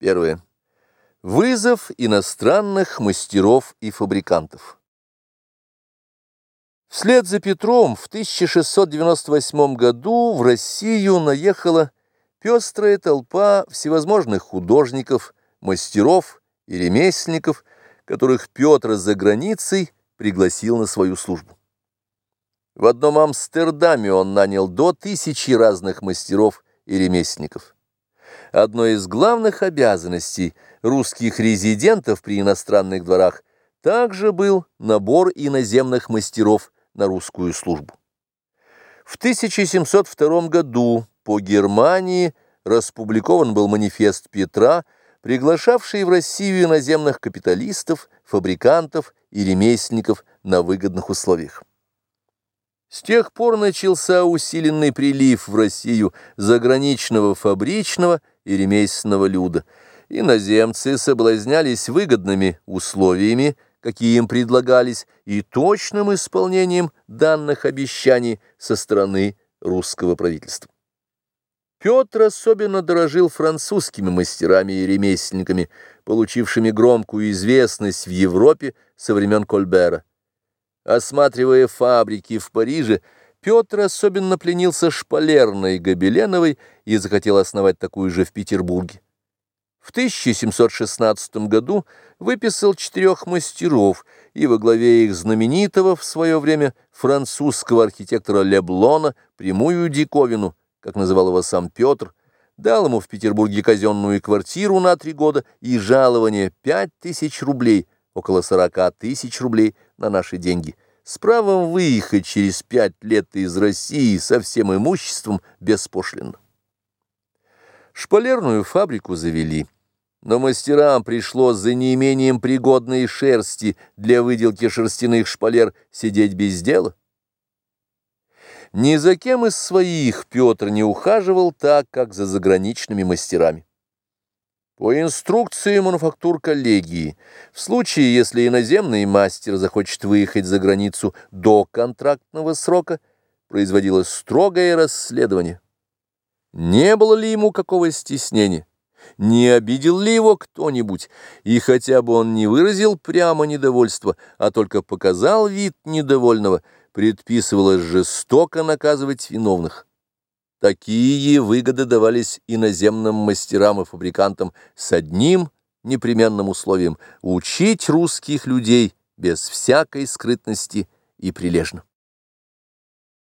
Первое. Вызов иностранных мастеров и фабрикантов. Вслед за Петром в 1698 году в Россию наехала пестрая толпа всевозможных художников, мастеров и ремесленников, которых Петр за границей пригласил на свою службу. В одном Амстердаме он нанял до тысячи разных мастеров и ремесленников. Одной из главных обязанностей русских резидентов при иностранных дворах также был набор иноземных мастеров на русскую службу. В 1702 году по Германии распубликован был манифест Петра, приглашавший в Россию иноземных капиталистов, фабрикантов и ремесленников на выгодных условиях. С тех пор начался усиленный прилив в Россию заграничного фабричного и ремесленного люда. Иноземцы соблазнялись выгодными условиями, какие им предлагались, и точным исполнением данных обещаний со стороны русского правительства. Петр особенно дорожил французскими мастерами и ремесленниками, получившими громкую известность в Европе со времен Кольбера. Осматривая фабрики в Париже, Петр особенно пленился шпалерной Гобеленовой и захотел основать такую же в Петербурге. В 1716 году выписал четырех мастеров и во главе их знаменитого в свое время французского архитектора Леблона прямую диковину, как называл его сам Петр, дал ему в Петербурге казенную квартиру на три года и жалование пять тысяч рублей, около сорока тысяч рублей на наши деньги, с правом выехать через пять лет из России со всем имуществом беспошлино. Шпалерную фабрику завели, но мастерам пришлось за неимением пригодной шерсти для выделки шерстяных шпалер сидеть без дела. Ни за кем из своих Петр не ухаживал так, как за заграничными мастерами. По инструкции мануфактур коллегии, в случае, если иноземный мастер захочет выехать за границу до контрактного срока, производилось строгое расследование. Не было ли ему какого стеснения? Не обидел ли его кто-нибудь? И хотя бы он не выразил прямо недовольства, а только показал вид недовольного, предписывалось жестоко наказывать виновных. Такие выгоды давались иноземным мастерам и фабрикантам с одним непременным условием – учить русских людей без всякой скрытности и прилежно.